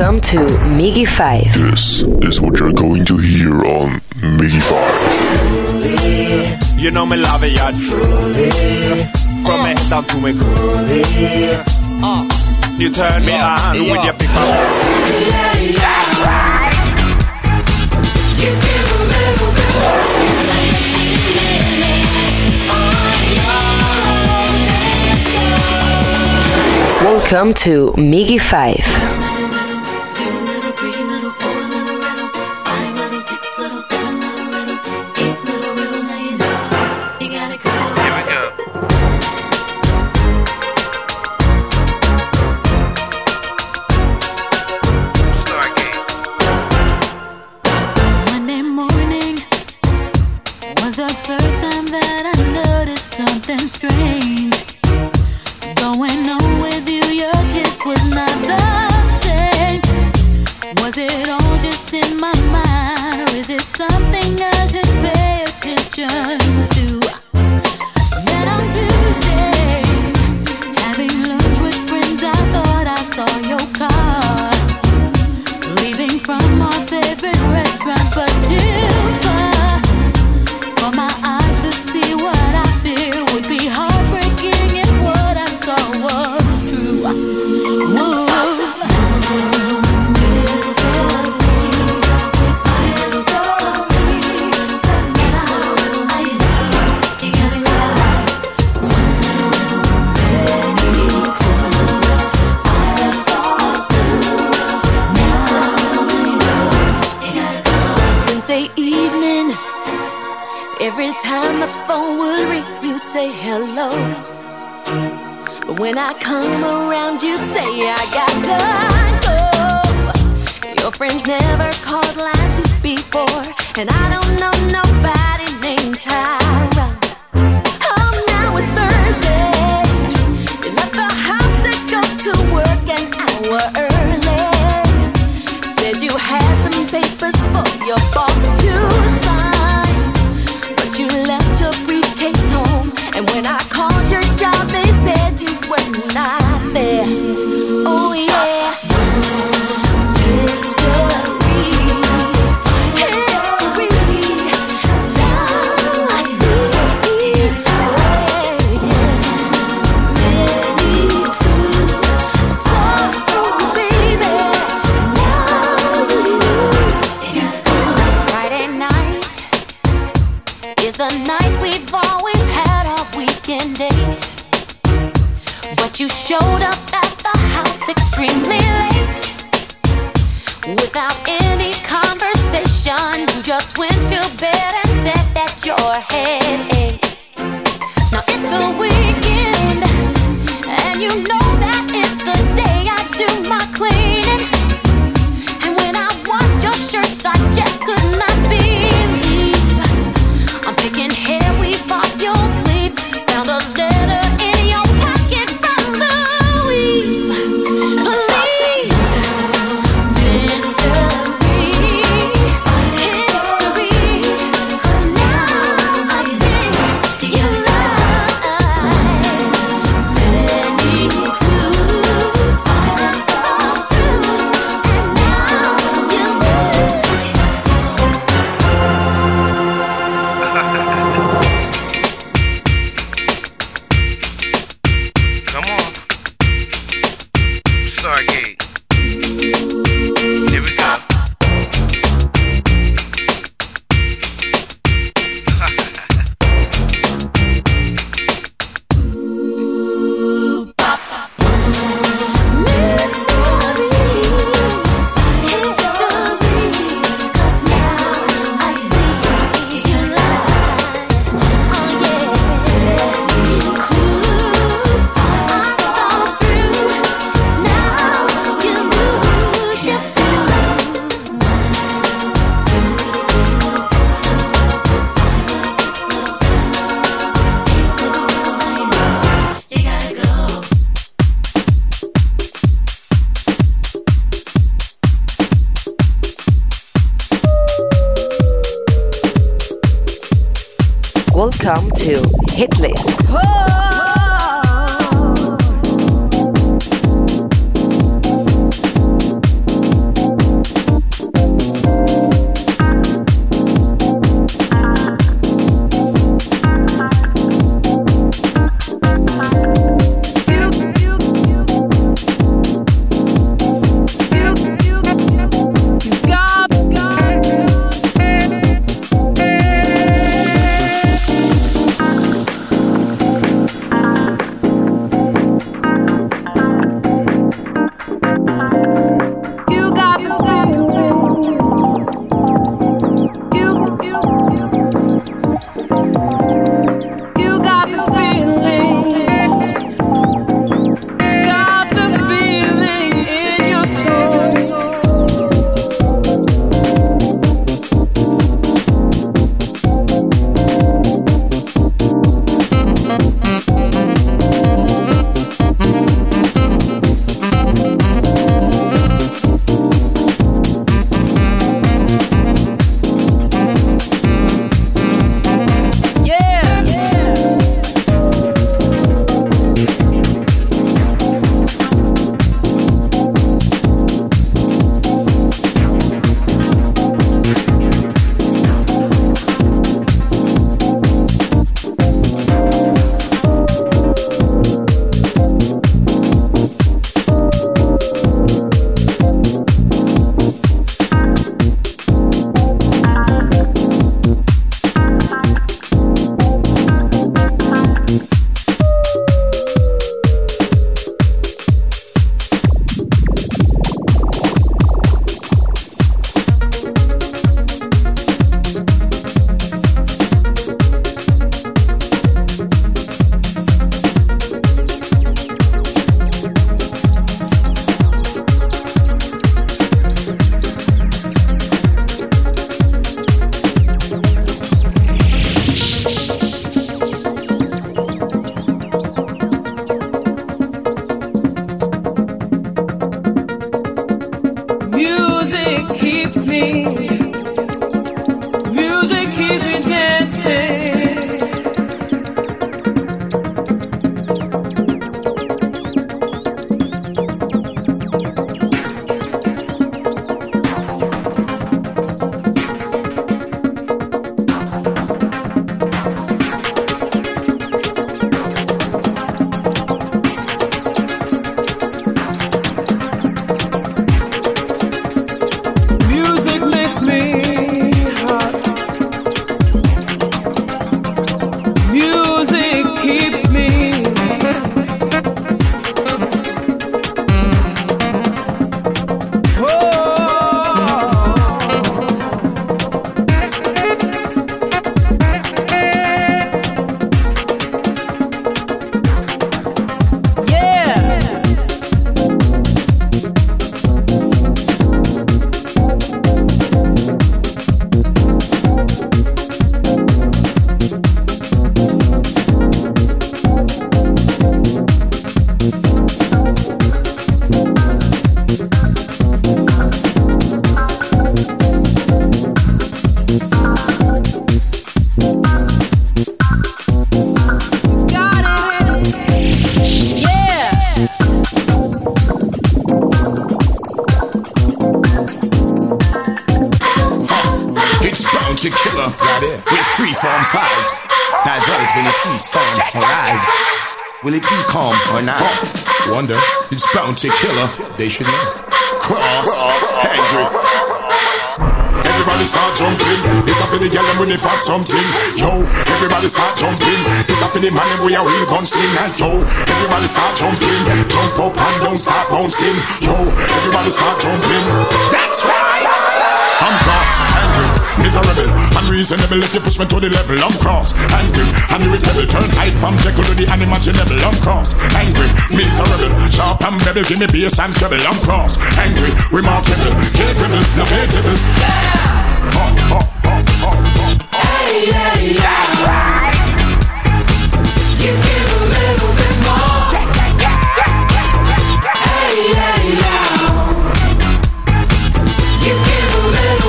Welcome to MIGY 5. This is what you're going to hear on MIGY 5. You know me love it, yeah. From me head down to me cool. Uh, you turn me on with your big Welcome to MIGY 5. ocean say hello. But when I come around, you'd say I got to go. Your friends never called lines before, and I don't know nobody named Ty. Extremely late without any conversation. You just went to bed and said that your head. Welcome to Hitlist. Whoa! say. Divert when you see storm arrive. Will it be calm or not? Wonder, it's Bounty Killer, they should know. Cross, angry. Everybody start jumping. It's a for the girl them when they find something. Yo, everybody start jumping. It's a for the man them we a real gun sling. And yo, everybody start jumping. Jump up and down, start bouncing. Yo, everybody start jumping. That's right. I'm cross, angry, miserable, unreasonable. If you push me to the level, I'm cross, angry, unirritable. Turn hype from Jekyll to the unimaginable. I'm cross, angry, miserable, sharp and bevel. Give me bass and treble. I'm cross, angry, remarkable, capable, locatable. Yeah. Oh, oh, oh, oh, oh. Hey, yeah, yeah. Right. You can